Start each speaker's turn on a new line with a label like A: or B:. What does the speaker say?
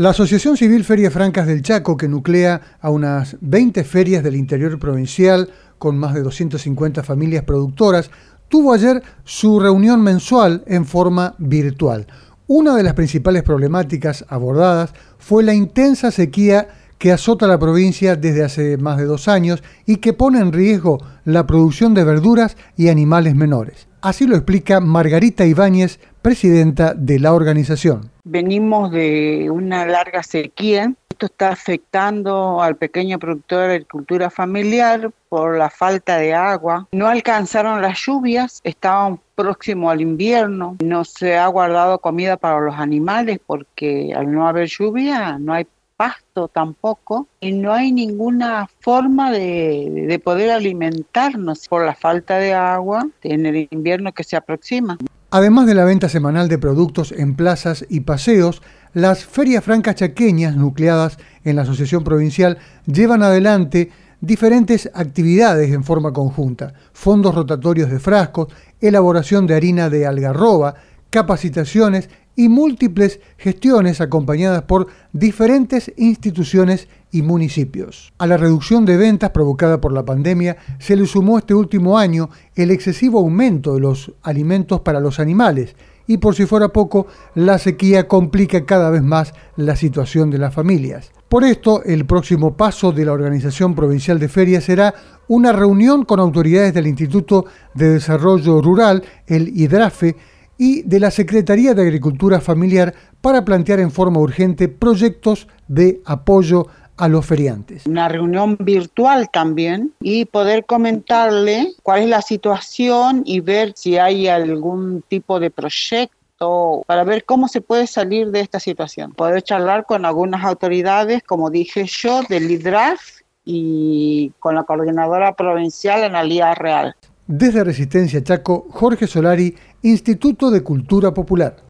A: La Asociación Civil Ferias Francas del Chaco, que nuclea a unas 20 ferias del interior provincial con más de 250 familias productoras, tuvo ayer su reunión mensual en forma virtual. Una de las principales problemáticas abordadas fue la intensa sequía que azota la provincia desde hace más de dos años y que pone en riesgo la producción de verduras y animales menores. Así lo explica Margarita Ibáñez, presidenta de la organización.
B: Venimos de una larga sequía. Esto está afectando al pequeño productor de agricultura familiar por la falta de agua. No alcanzaron las lluvias, estaban próximo al invierno, no se ha guardado comida para los animales porque al no haber lluvia no hay pasto tampoco y no hay ninguna forma de, de, poder alimentarnos por la falta de agua en el invierno que se aproxima.
A: Además de la venta semanal de productos en plazas y paseos, las ferias francas chaqueñas nucleadas en la Asociación Provincial llevan adelante diferentes actividades en forma conjunta, fondos rotatorios de frascos, elaboración de harina de algarroba, capacitaciones y múltiples gestiones acompañadas por diferentes instituciones y municipios. A la reducción de ventas provocada por la pandemia se le sumó este último año el excesivo aumento de los alimentos para los animales y por si fuera poco, la sequía complica cada vez más la situación de las familias. Por esto, el próximo paso de la Organización Provincial de Ferias será una reunión con autoridades del Instituto de Desarrollo Rural, el IDRAFE, y de la Secretaría de Agricultura Familiar para plantear en forma urgente proyectos de apoyo a los feriantes.
B: Una reunión virtual también y poder comentarle cuál es la situación y ver si hay algún tipo de proyecto para ver cómo se puede salir de esta situación. Poder charlar con algunas autoridades, como dije yo, del IDRAF y con la coordinadora provincial Analía Real.
A: Desde Resistencia Chaco, Jorge Solari, Instituto de Cultura Popular.